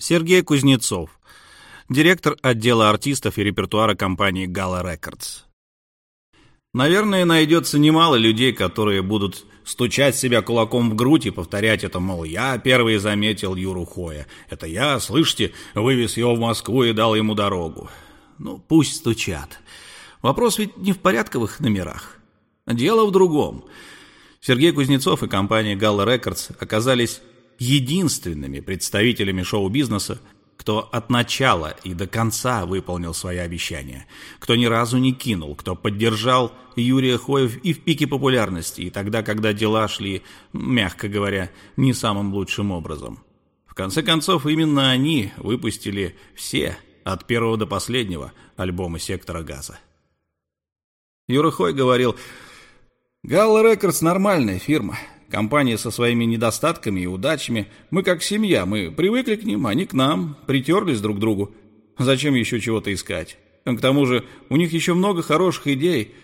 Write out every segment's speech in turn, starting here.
Сергей Кузнецов, директор отдела артистов и репертуара компании Gala Records. Наверное, найдется немало людей, которые будут стучать себя кулаком в грудь и повторять это, мол, я первый заметил Юру Хоя. Это я, слышите, вывез его в Москву и дал ему дорогу. Ну, пусть стучат. Вопрос ведь не в порядковых номерах. Дело в другом. Сергей Кузнецов и компания Gala Records оказались единственными представителями шоу-бизнеса, кто от начала и до конца выполнил свои обещания, кто ни разу не кинул, кто поддержал Юрия Хоев и в пике популярности, и тогда, когда дела шли, мягко говоря, не самым лучшим образом. В конце концов, именно они выпустили все, от первого до последнего, альбомы «Сектора газа». Юра Хой говорил, «Галла Рекордс нормальная фирма, Компания со своими недостатками и удачами. Мы как семья, мы привыкли к ним, они к нам, притерлись друг к другу. Зачем еще чего-то искать? К тому же у них еще много хороших идей.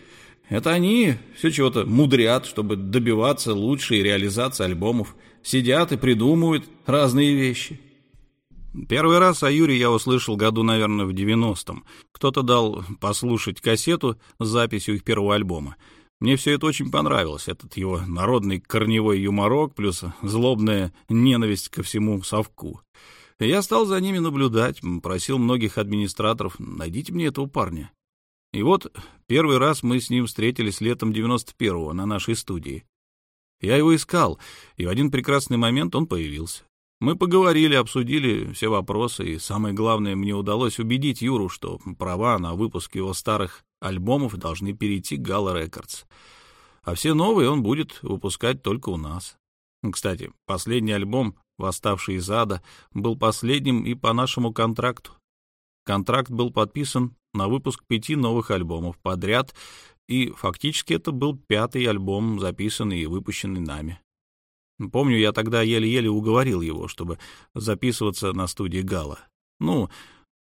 Это они все чего-то мудрят, чтобы добиваться лучшей реализации альбомов. Сидят и придумывают разные вещи. Первый раз о Юре я услышал году, наверное, в 90-м. Кто-то дал послушать кассету с записью их первого альбома. Мне все это очень понравилось, этот его народный корневой юморок плюс злобная ненависть ко всему совку. Я стал за ними наблюдать, просил многих администраторов, найдите мне этого парня. И вот первый раз мы с ним встретились летом 91-го на нашей студии. Я его искал, и в один прекрасный момент он появился. Мы поговорили, обсудили все вопросы, и самое главное, мне удалось убедить Юру, что права на выпуск его старых альбомов должны перейти к Gala Records. А все новые он будет выпускать только у нас. Кстати, последний альбом «Восставший из ада» был последним и по нашему контракту. Контракт был подписан на выпуск пяти новых альбомов подряд, и фактически это был пятый альбом, записанный и выпущенный нами. Помню, я тогда еле-еле уговорил его, чтобы записываться на студии Гала. Ну,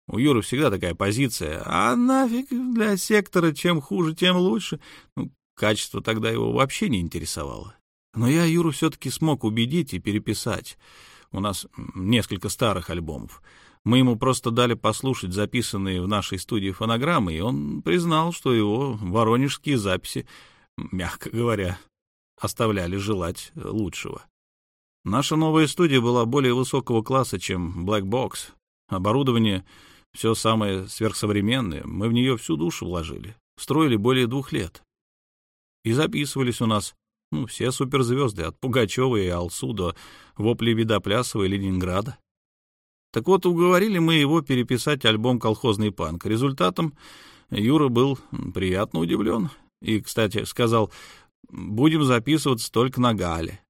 у Юры всегда такая позиция. А нафиг для сектора, чем хуже, тем лучше. Ну, качество тогда его вообще не интересовало. Но я Юру все-таки смог убедить и переписать. У нас несколько старых альбомов. Мы ему просто дали послушать записанные в нашей студии фонограммы, и он признал, что его воронежские записи, мягко говоря, оставляли желать лучшего. Наша новая студия была более высокого класса, чем Black Box. Оборудование все самое сверхсовременное, мы в нее всю душу вложили. Строили более двух лет. И записывались у нас ну, все суперзвезды, от Пугачева и Алсу до Вопли Видоплясова и Ленинграда. Так вот, уговорили мы его переписать альбом «Колхозный панк». Результатом Юра был приятно удивлен. И, кстати, сказал, будем записываться только на Гале.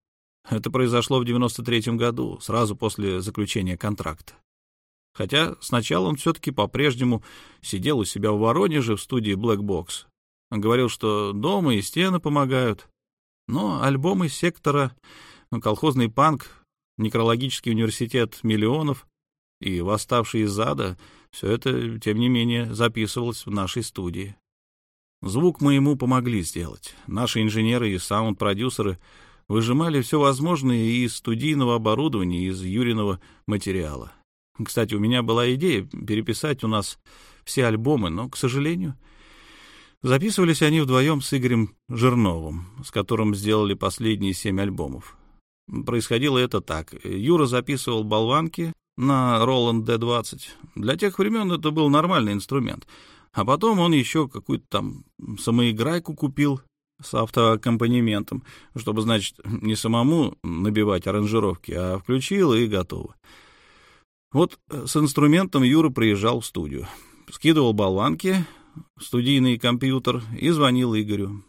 Это произошло в 93-м году, сразу после заключения контракта. Хотя сначала он все-таки по-прежнему сидел у себя в Воронеже в студии Black Box. Он говорил, что дома и стены помогают. Но альбомы сектора, ну, колхозный панк, некрологический университет миллионов и восставший из ада — все это, тем не менее, записывалось в нашей студии. Звук мы ему помогли сделать. Наши инженеры и саунд-продюсеры выжимали все возможное из студийного оборудования, из Юриного материала. Кстати, у меня была идея переписать у нас все альбомы, но, к сожалению, записывались они вдвоем с Игорем Жирновым, с которым сделали последние семь альбомов. Происходило это так. Юра записывал болванки на Roland D20. Для тех времен это был нормальный инструмент — а потом он еще какую-то там самоиграйку купил с автоаккомпанементом, чтобы, значит, не самому набивать аранжировки, а включил и готово. Вот с инструментом Юра приезжал в студию, скидывал болванки, студийный компьютер и звонил Игорю.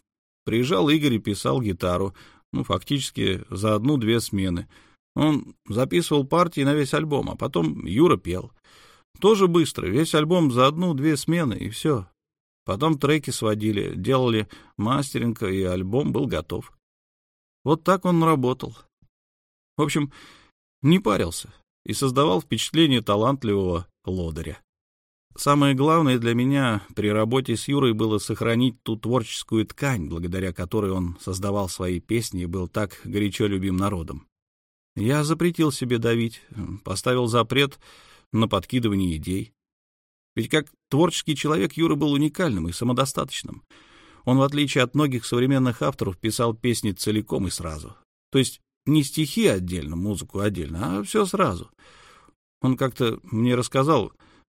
Приезжал Игорь и писал гитару, ну, фактически за одну-две смены. Он записывал партии на весь альбом, а потом Юра пел. Тоже быстро, весь альбом за одну-две смены, и все. Потом треки сводили, делали мастеринг, и альбом был готов. Вот так он работал. В общем, не парился и создавал впечатление талантливого лодыря. Самое главное для меня при работе с Юрой было сохранить ту творческую ткань, благодаря которой он создавал свои песни и был так горячо любим народом. Я запретил себе давить, поставил запрет на подкидывание идей. Ведь как творческий человек Юра был уникальным и самодостаточным. Он, в отличие от многих современных авторов, писал песни целиком и сразу. То есть не стихи отдельно, музыку отдельно, а все сразу. Он как-то мне рассказал,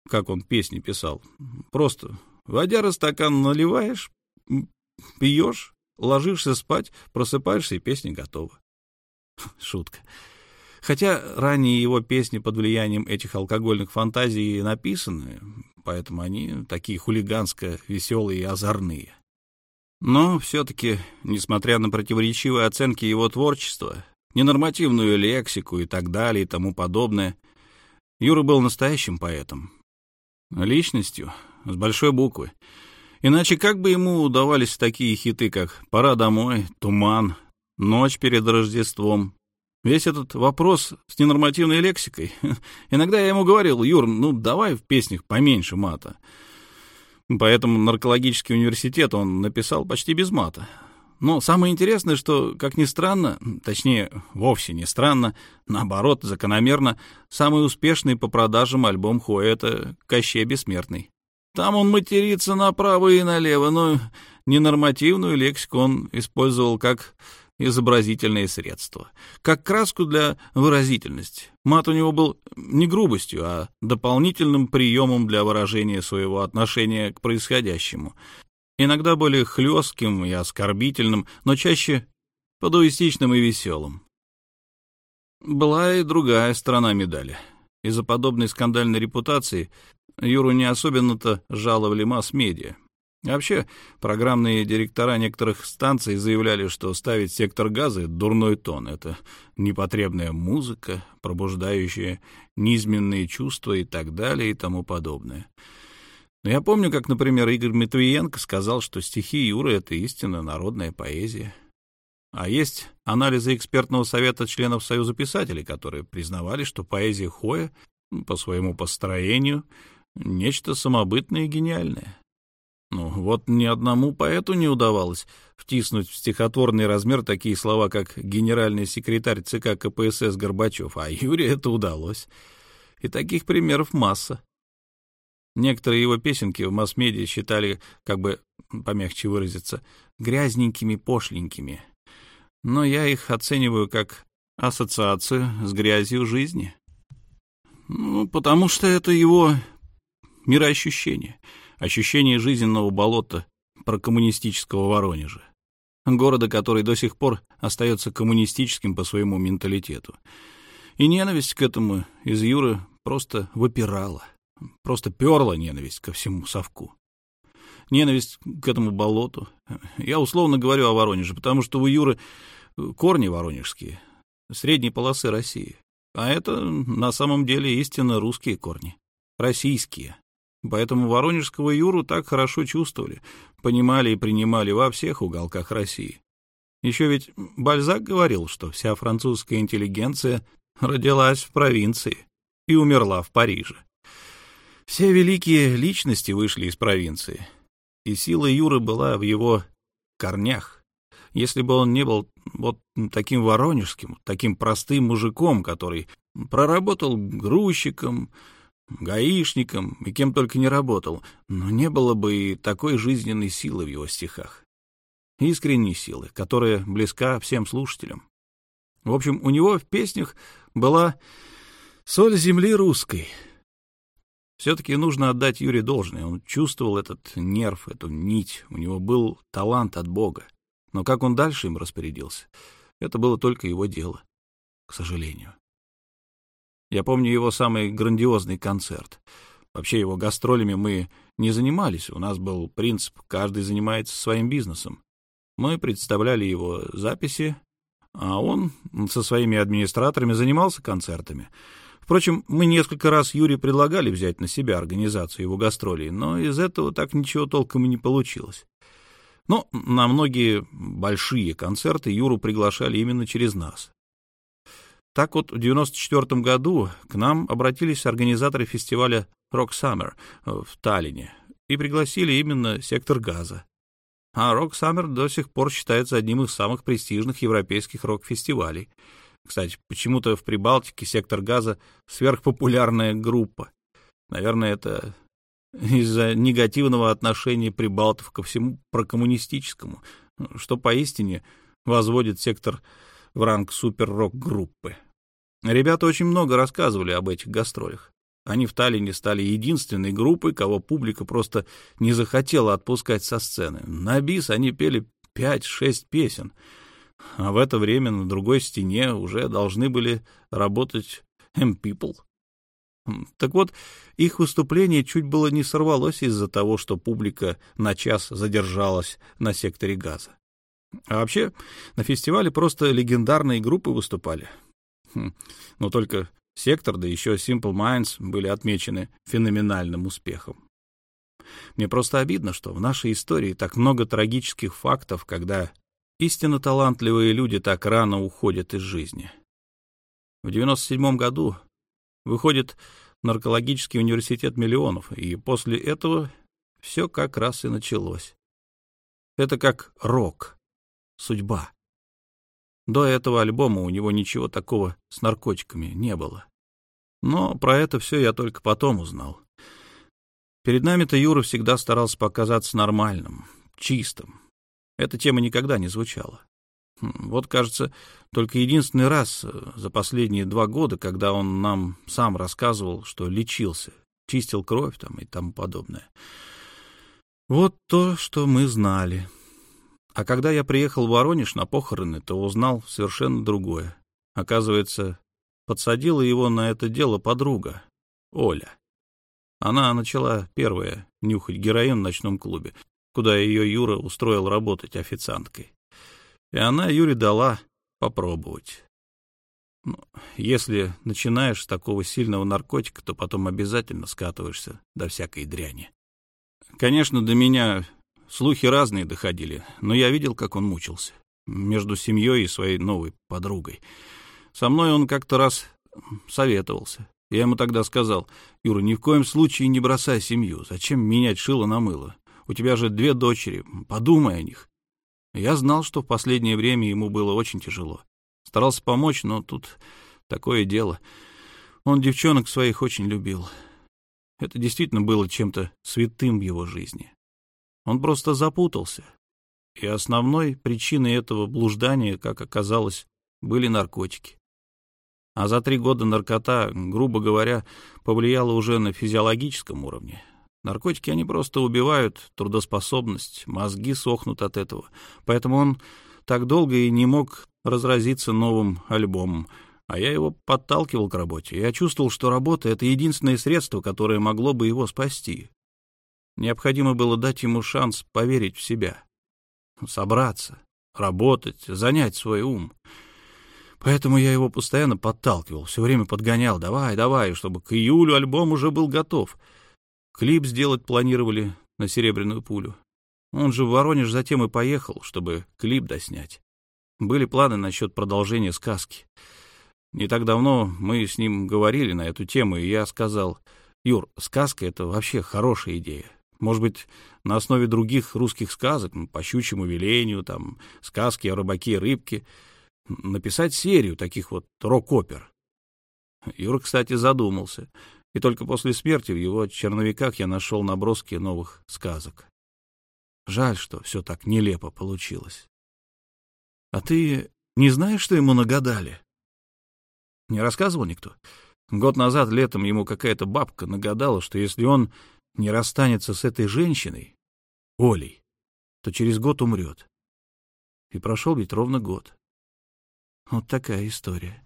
как он песни писал. Просто водяра стакан наливаешь, пьешь, ложишься спать, просыпаешься, и песня готова. Шутка. Хотя ранние его песни под влиянием этих алкогольных фантазий написаны, поэтому они такие хулиганско веселые и озорные. Но все-таки, несмотря на противоречивые оценки его творчества, ненормативную лексику и так далее и тому подобное, Юра был настоящим поэтом. Личностью, с большой буквы. Иначе как бы ему удавались такие хиты, как «Пора домой», «Туман», «Ночь перед Рождеством», Весь этот вопрос с ненормативной лексикой. Иногда я ему говорил, Юр, ну давай в песнях поменьше мата. Поэтому наркологический университет он написал почти без мата. Но самое интересное, что, как ни странно, точнее, вовсе не странно, наоборот, закономерно, самый успешный по продажам альбом Хуэ — это «Кощей Бессмертный». Там он матерится направо и налево, но ненормативную лексику он использовал как изобразительные средства, как краску для выразительности. Мат у него был не грубостью, а дополнительным приемом для выражения своего отношения к происходящему, иногда более хлестким и оскорбительным, но чаще подуистичным и веселым. Была и другая сторона медали. Из-за подобной скандальной репутации Юру не особенно-то жаловали масс-медиа. Вообще, программные директора некоторых станций заявляли, что ставить сектор газа — дурной тон. Это непотребная музыка, пробуждающая низменные чувства и так далее и тому подобное. Но я помню, как, например, Игорь Матвиенко сказал, что стихи Юры — это истинно народная поэзия. А есть анализы экспертного совета членов Союза писателей, которые признавали, что поэзия Хоя по своему построению — нечто самобытное и гениальное. Ну, вот ни одному поэту не удавалось втиснуть в стихотворный размер такие слова, как «генеральный секретарь ЦК КПСС Горбачев», а Юрию это удалось. И таких примеров масса. Некоторые его песенки в масс-медиа считали, как бы помягче выразиться, грязненькими, пошленькими. Но я их оцениваю как ассоциацию с грязью жизни. Ну, потому что это его мироощущение — ощущение жизненного болота прокоммунистического Воронежа, города, который до сих пор остается коммунистическим по своему менталитету. И ненависть к этому из Юры просто выпирала, просто перла ненависть ко всему совку. Ненависть к этому болоту. Я условно говорю о Воронеже, потому что у Юры корни воронежские, средней полосы России. А это на самом деле истинно русские корни, российские. Поэтому воронежского Юру так хорошо чувствовали, понимали и принимали во всех уголках России. Еще ведь Бальзак говорил, что вся французская интеллигенция родилась в провинции и умерла в Париже. Все великие личности вышли из провинции, и сила Юры была в его корнях. Если бы он не был вот таким воронежским, таким простым мужиком, который проработал грузчиком, гаишником и кем только не работал, но не было бы и такой жизненной силы в его стихах. Искренней силы, которая близка всем слушателям. В общем, у него в песнях была соль земли русской. Все-таки нужно отдать Юре должное. Он чувствовал этот нерв, эту нить. У него был талант от Бога. Но как он дальше им распорядился, это было только его дело, к сожалению. Я помню его самый грандиозный концерт. Вообще его гастролями мы не занимались. У нас был принцип «каждый занимается своим бизнесом». Мы представляли его записи, а он со своими администраторами занимался концертами. Впрочем, мы несколько раз Юре предлагали взять на себя организацию его гастролей, но из этого так ничего толком и не получилось. Но на многие большие концерты Юру приглашали именно через нас. Так вот, в 1994 году к нам обратились организаторы фестиваля Rock Summer в Таллине и пригласили именно сектор газа. А Rock Summer до сих пор считается одним из самых престижных европейских рок-фестивалей. Кстати, почему-то в Прибалтике сектор газа сверхпопулярная группа. Наверное, это из-за негативного отношения прибалтов ко всему прокоммунистическому, что поистине возводит сектор в ранг супер-рок-группы. Ребята очень много рассказывали об этих гастролях. Они в Таллине стали единственной группой, кого публика просто не захотела отпускать со сцены. На бис они пели пять-шесть песен, а в это время на другой стене уже должны были работать M-People. Так вот, их выступление чуть было не сорвалось из-за того, что публика на час задержалась на секторе газа. А вообще, на фестивале просто легендарные группы выступали. Хм, но только Сектор, да еще Simple Minds были отмечены феноменальным успехом. Мне просто обидно, что в нашей истории так много трагических фактов, когда истинно талантливые люди так рано уходят из жизни. В 97 году выходит наркологический университет миллионов, и после этого все как раз и началось. Это как рок, судьба. До этого альбома у него ничего такого с наркотиками не было. Но про это все я только потом узнал. Перед нами-то Юра всегда старался показаться нормальным, чистым. Эта тема никогда не звучала. Хм, вот, кажется, только единственный раз э, за последние два года, когда он нам сам рассказывал, что лечился, чистил кровь там и тому подобное. Вот то, что мы знали. А когда я приехал в Воронеж на похороны, то узнал совершенно другое. Оказывается, подсадила его на это дело подруга, Оля. Она начала первая нюхать героин в ночном клубе, куда ее Юра устроил работать официанткой. И она Юре дала попробовать. Ну, если начинаешь с такого сильного наркотика, то потом обязательно скатываешься до всякой дряни. Конечно, до меня Слухи разные доходили, но я видел, как он мучился. Между семьей и своей новой подругой. Со мной он как-то раз советовался. Я ему тогда сказал, Юра, ни в коем случае не бросай семью. Зачем менять шило на мыло? У тебя же две дочери. Подумай о них. Я знал, что в последнее время ему было очень тяжело. Старался помочь, но тут такое дело. Он девчонок своих очень любил. Это действительно было чем-то святым в его жизни. Он просто запутался. И основной причиной этого блуждания, как оказалось, были наркотики. А за три года наркота, грубо говоря, повлияла уже на физиологическом уровне. Наркотики, они просто убивают трудоспособность, мозги сохнут от этого. Поэтому он так долго и не мог разразиться новым альбомом, а я его подталкивал к работе. Я чувствовал, что работа — это единственное средство, которое могло бы его спасти. Необходимо было дать ему шанс поверить в себя, собраться, работать, занять свой ум. Поэтому я его постоянно подталкивал, все время подгонял. Давай, давай, чтобы к июлю альбом уже был готов. Клип сделать планировали на «Серебряную пулю». Он же в Воронеж затем и поехал, чтобы клип доснять. Были планы насчет продолжения сказки. Не так давно мы с ним говорили на эту тему, и я сказал, «Юр, сказка — это вообще хорошая идея. Может быть, на основе других русских сказок, по щучьему велению, там, сказки о рыбаке и рыбке, написать серию таких вот рок-опер. Юра, кстати, задумался, и только после смерти в его черновиках я нашел наброски новых сказок. Жаль, что все так нелепо получилось. А ты не знаешь, что ему нагадали? Не рассказывал никто? Год назад летом ему какая-то бабка нагадала, что если он не расстанется с этой женщиной, Олей, то через год умрет. И прошел ведь ровно год. Вот такая история.